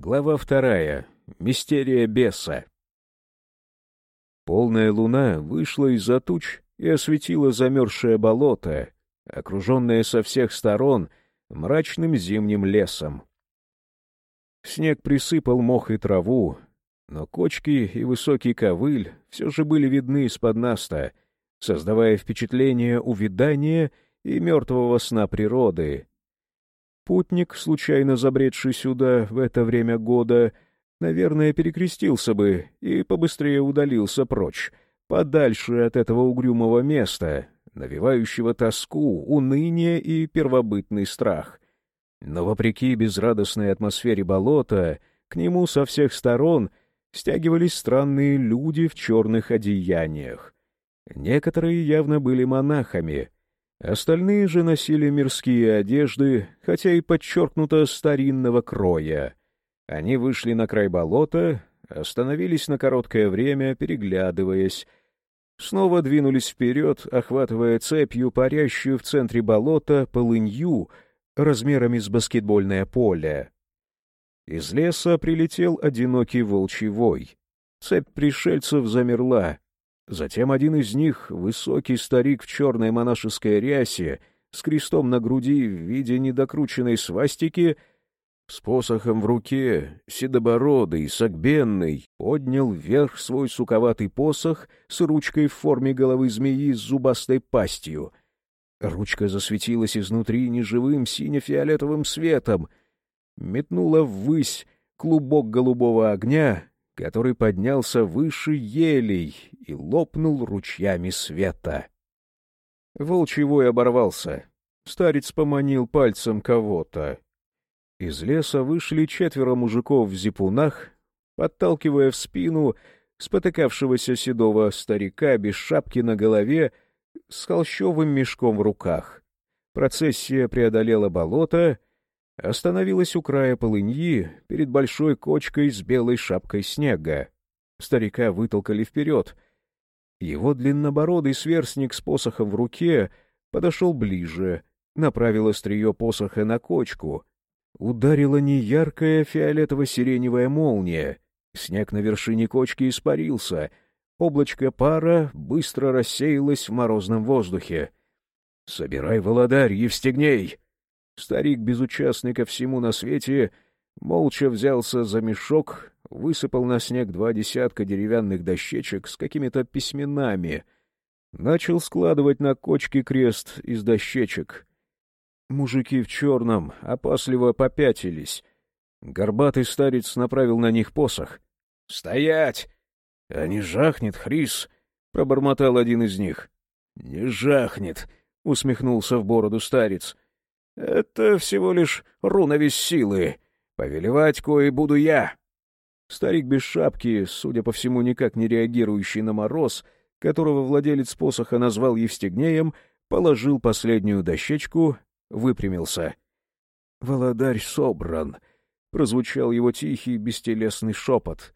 Глава вторая. Мистерия беса. Полная луна вышла из-за туч и осветила замерзшее болото, окруженное со всех сторон мрачным зимним лесом. Снег присыпал мох и траву, но кочки и высокий ковыль все же были видны из-под наста, создавая впечатление увядания и мертвого сна природы. Путник, случайно забредший сюда в это время года, наверное, перекрестился бы и побыстрее удалился прочь, подальше от этого угрюмого места, навевающего тоску, уныние и первобытный страх. Но вопреки безрадостной атмосфере болота, к нему со всех сторон стягивались странные люди в черных одеяниях. Некоторые явно были монахами, остальные же носили мирские одежды, хотя и подчеркнуто старинного кроя. Они вышли на край болота, остановились на короткое время, переглядываясь, снова двинулись вперед, охватывая цепью парящую в центре болота полынью размерами с баскетбольное поле. Из леса прилетел одинокий волчий вой. Цепь пришельцев замерла. Затем один из них, высокий старик в черной монашеской рясе, с крестом на груди в виде недокрученной свастики, с посохом в руке, седобородый, согбенный, поднял вверх свой суковатый посох с ручкой в форме головы змеи с зубастой пастью. Ручка засветилась изнутри неживым сине-фиолетовым светом, метнула ввысь клубок голубого огня, который поднялся выше елей и лопнул ручьями света. Волчий вой оборвался. Старец поманил пальцем кого-то. Из леса вышли четверо мужиков в зипунах, подталкивая в спину спотыкавшегося седого старика без шапки на голове с холщовым мешком в руках. Процессия преодолела болото, остановилась у края полыньи перед большой кочкой с белой шапкой снега. Старика вытолкали вперед. Его длиннобородый сверстник с посохом в руке подошел ближе, направил острие посоха на кочку. Ударила неяркая фиолетово-сиреневая молния. Снег на вершине кочки испарился. Облачко пара быстро рассеялось в морозном воздухе. — Собирай володарь, Евстигней! Старик, безучастный ко всему на свете, молча взялся за мешок, высыпал на снег два десятка деревянных дощечек с какими-то письменами, начал складывать на кочке крест из дощечек. Мужики в черном опасливо попятились. Горбатый старец направил на них посох. — Стоять! — А не жахнет, Хрис! — пробормотал один из них. — Не жахнет! — усмехнулся в бороду старец. — это всего лишь руновись силы. Повелевать кое буду я. Старик без шапки, судя по всему, никак не реагирующий на мороз, которого владелец посоха назвал Евстигнеем, положил последнюю дощечку, выпрямился. — Володарь собран! — прозвучал его тихий, бестелесный шепот.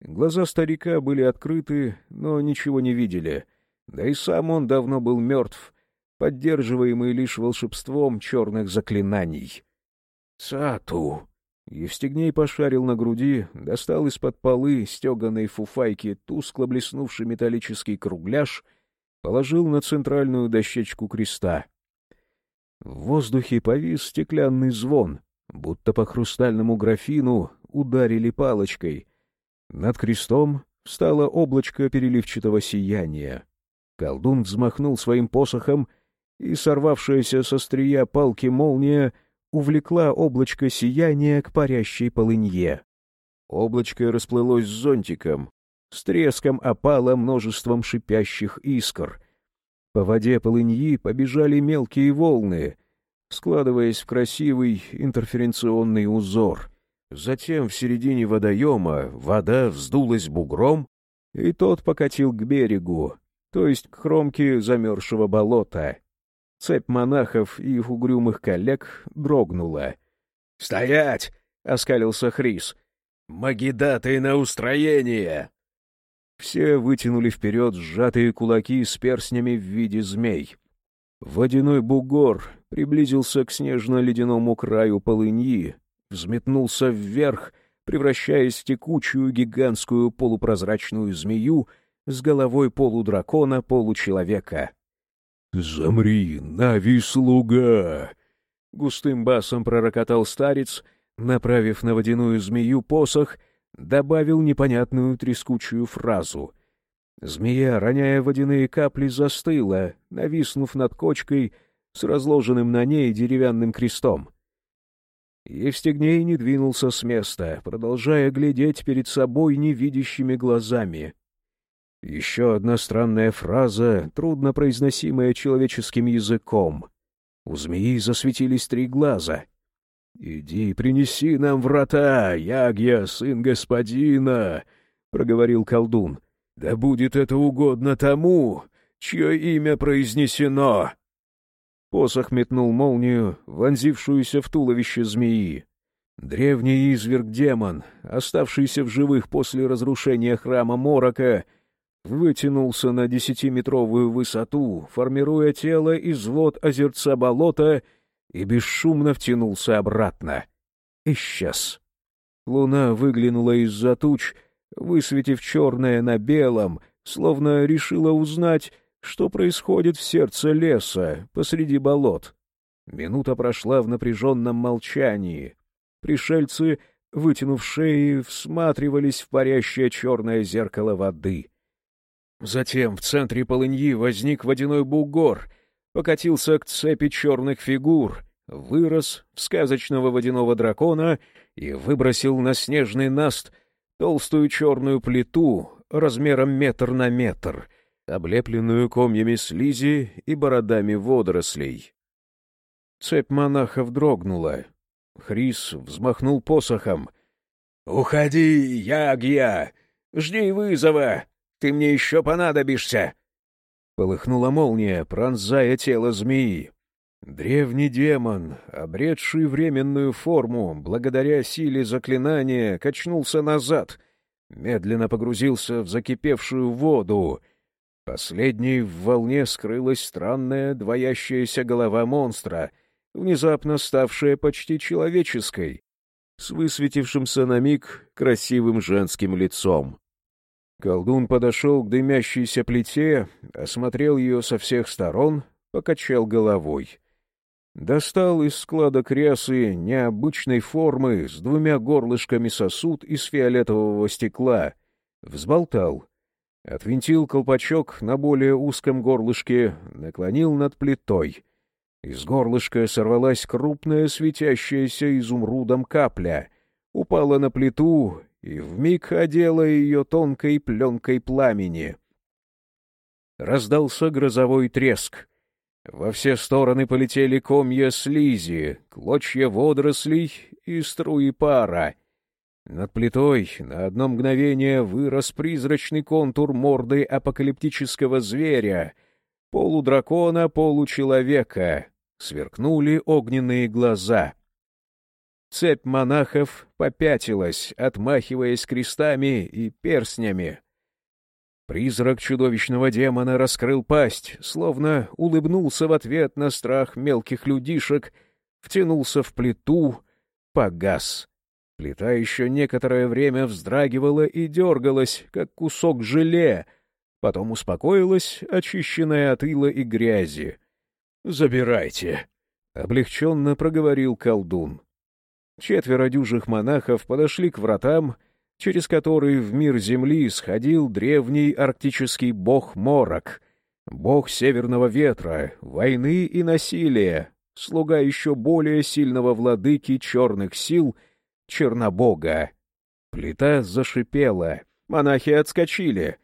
Глаза старика были открыты, но ничего не видели. Да и сам он давно был мертв, поддерживаемый лишь волшебством черных заклинаний. «Сату!» Евстигней пошарил на груди, достал из-под полы стеганой фуфайки тускло блеснувший металлический кругляш, положил на центральную дощечку креста. В воздухе повис стеклянный звон, будто по хрустальному графину ударили палочкой. Над крестом встало облачко переливчатого сияния. Колдун взмахнул своим посохом — и сорвавшаяся со стрия палки молния увлекла облачко сияния к парящей полынье. Облачко расплылось зонтиком, с треском опало множеством шипящих искр. По воде полыньи побежали мелкие волны, складываясь в красивый интерференционный узор. Затем в середине водоема вода вздулась бугром, и тот покатил к берегу, то есть к кромке замерзшего болота. Цепь монахов и их угрюмых коллег дрогнула. «Стоять!» — оскалился Хрис. «Магидаты на устроение!» Все вытянули вперед сжатые кулаки с перстнями в виде змей. Водяной бугор приблизился к снежно-ледяному краю полыньи, взметнулся вверх, превращаясь в текучую гигантскую полупрозрачную змею с головой полудракона, получеловека. «Замри, Нави, слуга!» Густым басом пророкотал старец, направив на водяную змею посох, добавил непонятную трескучую фразу. Змея, роняя водяные капли, застыла, нависнув над кочкой с разложенным на ней деревянным крестом. Евстигней не двинулся с места, продолжая глядеть перед собой невидящими глазами. Еще одна странная фраза, трудно произносимая человеческим языком. У змеи засветились три глаза. «Иди, принеси нам врата, Ягья, сын господина!» — проговорил колдун. «Да будет это угодно тому, чье имя произнесено!» Посох метнул молнию, вонзившуюся в туловище змеи. Древний изверг-демон, оставшийся в живых после разрушения храма Морока, вытянулся на десятиметровую высоту, формируя тело из вод озерца болота, и бесшумно втянулся обратно. Исчез. Луна выглянула из-за туч, высветив черное на белом, словно решила узнать, что происходит в сердце леса, посреди болот. Минута прошла в напряженном молчании. Пришельцы, вытянув шеи, всматривались в парящее черное зеркало воды — Затем в центре полыньи возник водяной бугор, покатился к цепи черных фигур, вырос в сказочного водяного дракона и выбросил на снежный наст толстую черную плиту размером метр на метр, облепленную комьями слизи и бородами водорослей. Цепь монахов дрогнула. Хрис взмахнул посохом. «Уходи, Ягья! Жди вызова!» Ты мне еще понадобишься!» Полыхнула молния, пронзая тело змеи. Древний демон, обретший временную форму, благодаря силе заклинания, качнулся назад, медленно погрузился в закипевшую воду. Последней в волне скрылась странная двоящаяся голова монстра, внезапно ставшая почти человеческой, с высветившимся на миг красивым женским лицом. Колдун подошел к дымящейся плите, осмотрел ее со всех сторон, покачал головой. Достал из складок рясы необычной формы с двумя горлышками сосуд из фиолетового стекла, взболтал, отвинтил колпачок на более узком горлышке, наклонил над плитой. Из горлышка сорвалась крупная светящаяся изумрудом капля, упала на плиту и вмиг одела ее тонкой пленкой пламени. Раздался грозовой треск. Во все стороны полетели комья слизи, клочья водорослей и струи пара. Над плитой на одно мгновение вырос призрачный контур морды апокалиптического зверя, полудракона, получеловека. Сверкнули огненные глаза — Цепь монахов попятилась, отмахиваясь крестами и перстнями. Призрак чудовищного демона раскрыл пасть, словно улыбнулся в ответ на страх мелких людишек, втянулся в плиту, погас. Плита еще некоторое время вздрагивала и дергалась, как кусок желе, потом успокоилась, очищенная от ила и грязи. «Забирайте!» — облегченно проговорил колдун. Четверо дюжих монахов подошли к вратам, через которые в мир Земли сходил древний арктический бог Морок, бог северного ветра, войны и насилия, слуга еще более сильного владыки черных сил, Чернобога. Плита зашипела, монахи отскочили.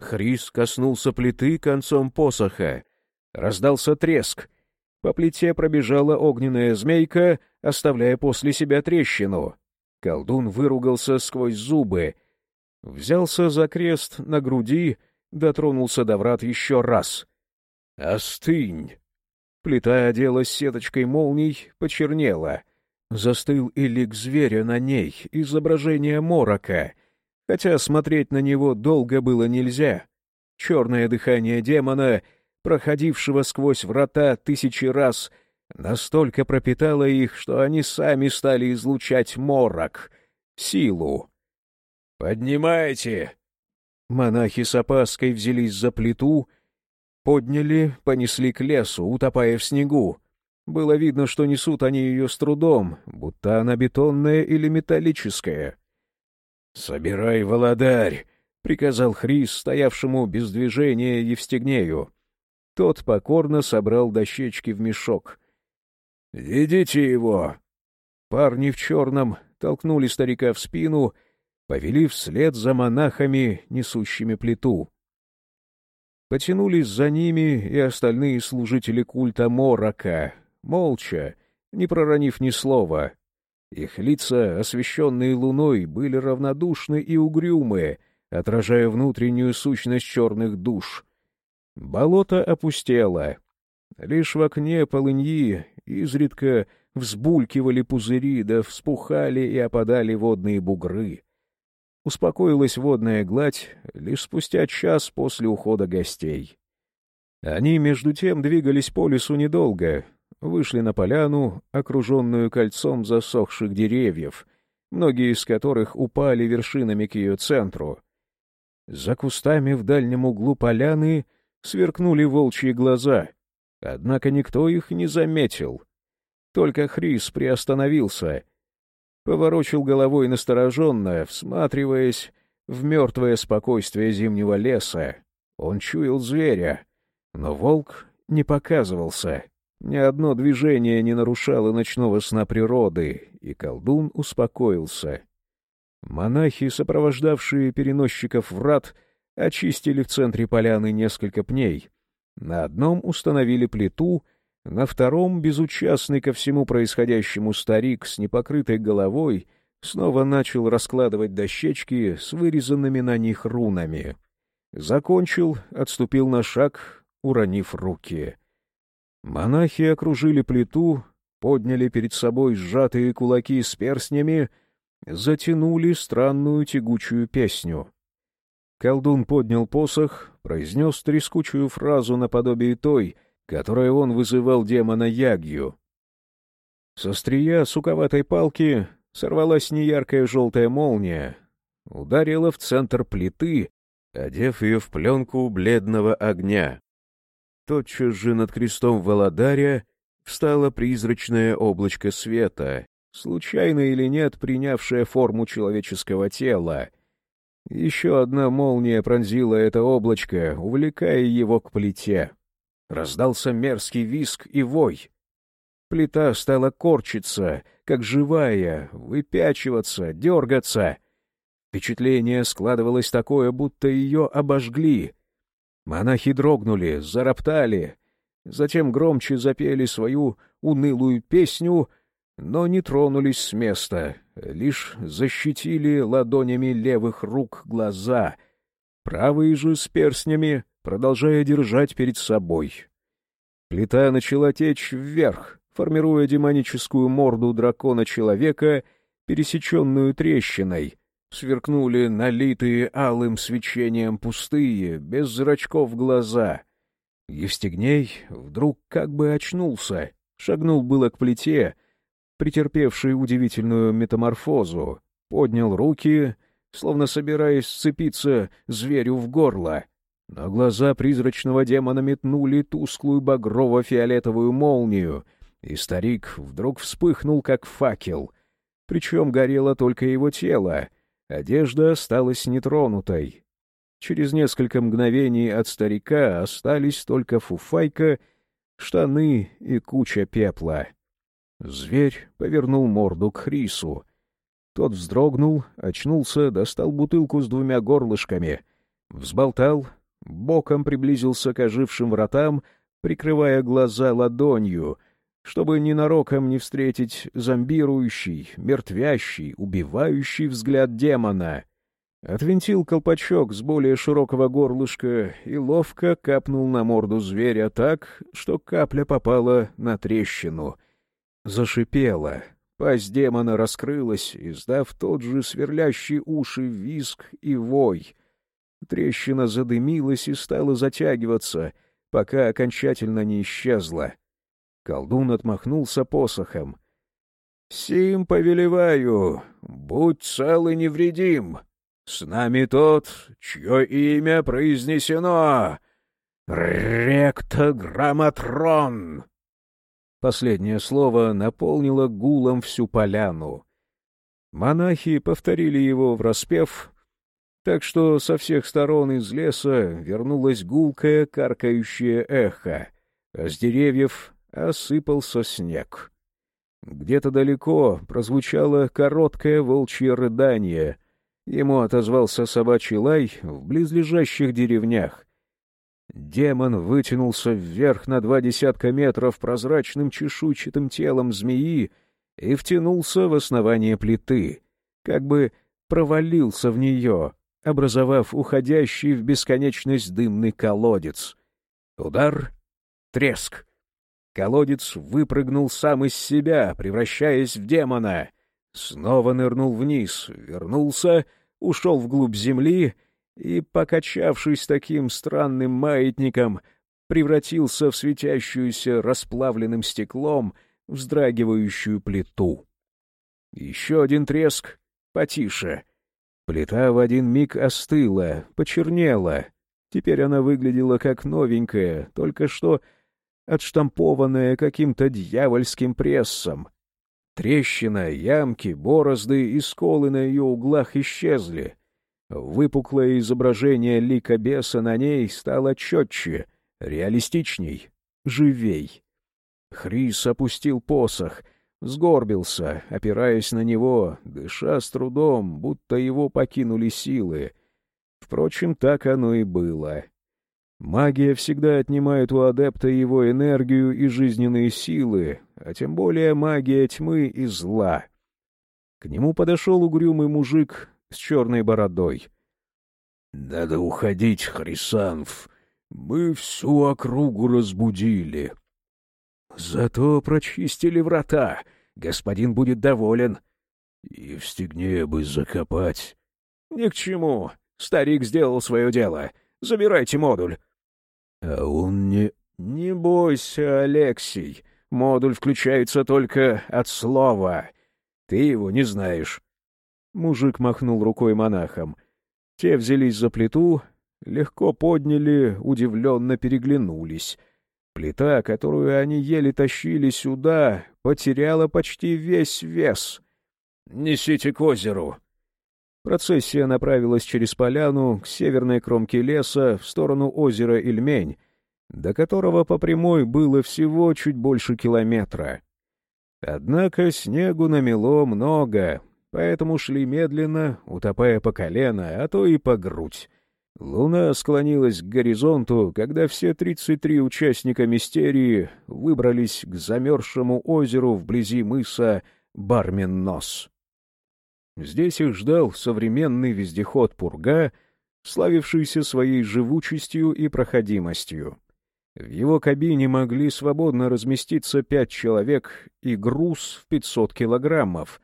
Хрис коснулся плиты концом посоха. Раздался треск — по плите пробежала огненная змейка, оставляя после себя трещину. Колдун выругался сквозь зубы, взялся за крест на груди, дотронулся до врат еще раз. «Остынь!» Плита оделась сеточкой молний, почернела. Застыл и лик зверя на ней, изображение морока, хотя смотреть на него долго было нельзя. Черное дыхание демона — проходившего сквозь врата тысячи раз, настолько пропитало их, что они сами стали излучать морок, силу. «Поднимайте!» Монахи с опаской взялись за плиту, подняли, понесли к лесу, утопая в снегу. Было видно, что несут они ее с трудом, будто она бетонная или металлическая. «Собирай, володарь!» — приказал Хрис, стоявшему без движения Евстигнею. Тот покорно собрал дощечки в мешок. «Ведите его!» Парни в черном толкнули старика в спину, повели вслед за монахами, несущими плиту. Потянулись за ними и остальные служители культа Морока, молча, не проронив ни слова. Их лица, освещенные луной, были равнодушны и угрюмы, отражая внутреннюю сущность черных душ. Болото опустело. Лишь в окне полыньи изредка взбулькивали пузыри, да вспухали и опадали водные бугры. Успокоилась водная гладь лишь спустя час после ухода гостей. Они, между тем, двигались по лесу недолго, вышли на поляну, окруженную кольцом засохших деревьев, многие из которых упали вершинами к ее центру. За кустами в дальнем углу поляны сверкнули волчьи глаза, однако никто их не заметил. Только Хрис приостановился, поворочил головой настороженно, всматриваясь в мертвое спокойствие зимнего леса. Он чуял зверя, но волк не показывался. Ни одно движение не нарушало ночного сна природы, и колдун успокоился. Монахи, сопровождавшие переносчиков врат, очистили в центре поляны несколько пней. На одном установили плиту, на втором, безучастный ко всему происходящему старик с непокрытой головой, снова начал раскладывать дощечки с вырезанными на них рунами. Закончил, отступил на шаг, уронив руки — Монахи окружили плиту, подняли перед собой сжатые кулаки с перстнями, затянули странную тягучую песню. Колдун поднял посох, произнес трескучую фразу наподобие той, которой он вызывал демона Ягью. Со стрия суковатой палки сорвалась неяркая желтая молния, ударила в центр плиты, одев ее в пленку бледного огня. Тотчас же над крестом Володаря встало призрачное облачко света, случайно или нет принявшее форму человеческого тела. Еще одна молния пронзила это облачко, увлекая его к плите. Раздался мерзкий виск и вой. Плита стала корчиться, как живая, выпячиваться, дергаться. Впечатление складывалось такое, будто ее обожгли — Монахи дрогнули, зароптали, затем громче запели свою унылую песню, но не тронулись с места, лишь защитили ладонями левых рук глаза, правые же с перстнями, продолжая держать перед собой. Плита начала течь вверх, формируя демоническую морду дракона-человека, пересеченную трещиной, Сверкнули налитые алым свечением пустые, без зрачков глаза. Евстигней вдруг как бы очнулся, шагнул было к плите, претерпевшей удивительную метаморфозу, поднял руки, словно собираясь сцепиться зверю в горло. Но глаза призрачного демона метнули тусклую багрово-фиолетовую молнию, и старик вдруг вспыхнул, как факел. Причем горело только его тело — Одежда осталась нетронутой. Через несколько мгновений от старика остались только фуфайка, штаны и куча пепла. Зверь повернул морду к Хрису. Тот вздрогнул, очнулся, достал бутылку с двумя горлышками, взболтал, боком приблизился к ожившим вратам, прикрывая глаза ладонью, чтобы ненароком не встретить зомбирующий, мертвящий, убивающий взгляд демона. Отвинтил колпачок с более широкого горлышка и ловко капнул на морду зверя так, что капля попала на трещину. Зашипела. Пасть демона раскрылась, издав тот же сверлящий уши визг и вой. Трещина задымилась и стала затягиваться, пока окончательно не исчезла. Колдун отмахнулся посохом. «Сим повелеваю, будь цел и невредим. С нами тот, чье имя произнесено. Ректограмматрон!» Последнее слово наполнило гулом всю поляну. Монахи повторили его в распев, так что со всех сторон из леса вернулось гулкое каркающее эхо, а с деревьев осыпался снег. Где-то далеко прозвучало короткое волчье рыдание. Ему отозвался собачий лай в близлежащих деревнях. Демон вытянулся вверх на два десятка метров прозрачным чешуйчатым телом змеи и втянулся в основание плиты, как бы провалился в нее, образовав уходящий в бесконечность дымный колодец. Удар, треск. Колодец выпрыгнул сам из себя, превращаясь в демона. Снова нырнул вниз, вернулся, ушел вглубь земли и, покачавшись таким странным маятником, превратился в светящуюся расплавленным стеклом вздрагивающую плиту. Еще один треск, потише. Плита в один миг остыла, почернела. Теперь она выглядела как новенькая, только что отштампованная каким-то дьявольским прессом. Трещина, ямки, борозды и сколы на ее углах исчезли. Выпуклое изображение лика беса на ней стало четче, реалистичней, живей. Хрис опустил посох, сгорбился, опираясь на него, дыша с трудом, будто его покинули силы. Впрочем, так оно и было. Магия всегда отнимает у адепта его энергию и жизненные силы, а тем более магия тьмы и зла. К нему подошел угрюмый мужик с черной бородой. — Надо уходить, Хрисанф. Мы всю округу разбудили. — Зато прочистили врата. Господин будет доволен. — И в стегне бы закопать. — Ни к чему. Старик сделал свое дело. Забирайте модуль. — А он не... — Не бойся, Алексей. Модуль включается только от слова. Ты его не знаешь. Мужик махнул рукой монахам. Те взялись за плиту, легко подняли, удивленно переглянулись. Плита, которую они еле тащили сюда, потеряла почти весь вес. «Несите к озеру!» Процессия направилась через поляну к северной кромке леса в сторону озера Ильмень, до которого по прямой было всего чуть больше километра. Однако снегу намело много, поэтому шли медленно, утопая по колено, а то и по грудь. Луна склонилась к горизонту, когда все 33 участника мистерии выбрались к замерзшему озеру вблизи мыса Бармен-Нос. Здесь их ждал современный вездеход «Пурга», славившийся своей живучестью и проходимостью. В его кабине могли свободно разместиться пять человек и груз в 500 килограммов.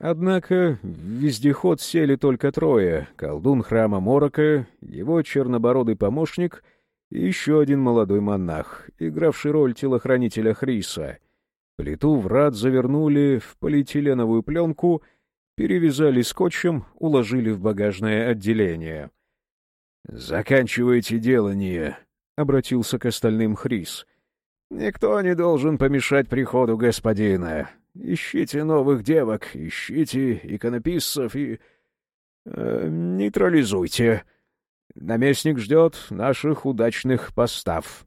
Однако в вездеход сели только трое — колдун храма Морока, его чернобородый помощник и еще один молодой монах, игравший роль телохранителя Хриса. Плиту врат завернули в полиэтиленовую пленку, перевязали скотчем, уложили в багажное отделение. «Заканчивайте делание», — обратился к остальным Хрис. «Никто не должен помешать приходу господина. Ищите новых девок, ищите иконописцев и... Э, нейтрализуйте. Наместник ждет наших удачных постав».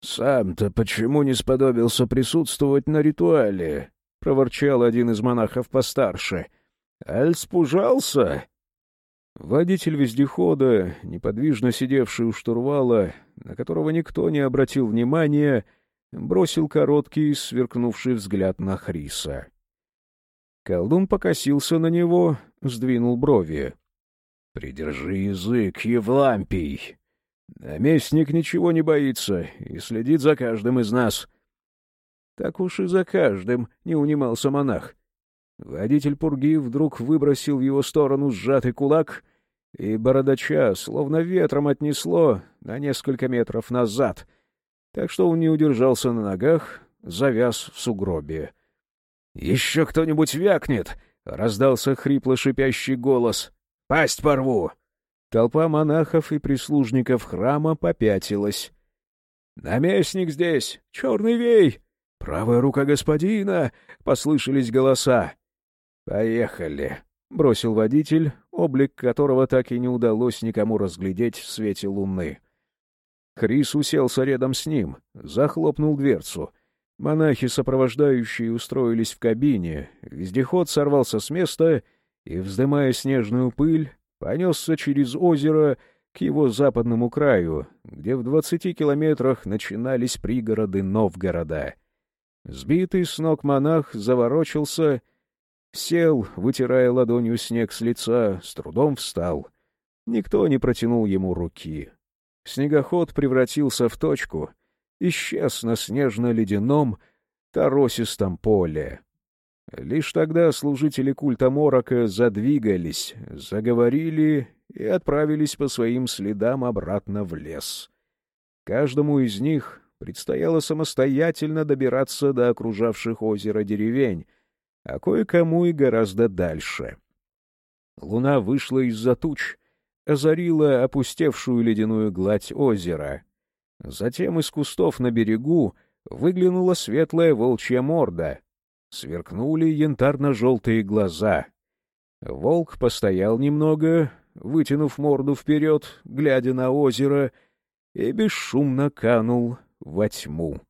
«Сам-то почему не сподобился присутствовать на ритуале?» — проворчал один из монахов постарше. «Аль спужался?» Водитель вездехода, неподвижно сидевший у штурвала, на которого никто не обратил внимания, бросил короткий, сверкнувший взгляд на Хриса. Колдун покосился на него, сдвинул брови. — Придержи язык, Евлампий! Наместник ничего не боится и следит за каждым из нас. — Так уж и за каждым, — не унимался монах. Водитель пурги вдруг выбросил в его сторону сжатый кулак, и бородача словно ветром отнесло на несколько метров назад, так что он не удержался на ногах, завяз в сугробе. «Еще кто-нибудь вякнет!» — раздался хрипло-шипящий голос. «Пасть порву!» Толпа монахов и прислужников храма попятилась. «Наместник здесь! Черный вей! Правая рука господина!» — послышались голоса. «Поехали!» — бросил водитель, облик которого так и не удалось никому разглядеть в свете луны. Крис уселся рядом с ним, захлопнул дверцу. Монахи, сопровождающие, устроились в кабине. Вездеход сорвался с места и, вздымая снежную пыль, понесся через озеро к его западному краю, где в двадцати километрах начинались пригороды Новгорода. Сбитый с ног монах заворочился, сел, вытирая ладонью снег с лица, с трудом встал. Никто не протянул ему руки. Снегоход превратился в точку, исчез на снежно-ледяном торосистом поле. Лишь тогда служители культа Морока задвигались, заговорили и отправились по своим следам обратно в лес. Каждому из них предстояло самостоятельно добираться до окружавших озеро деревень, а кое-кому и гораздо дальше. Луна вышла из-за туч, озарила опустевшую ледяную гладь озера. Затем из кустов на берегу выглянула светлая волчья морда. Сверкнули янтарно-желтые глаза. Волк постоял немного, вытянув морду вперед, глядя на озеро, и бесшумно канул во тьму.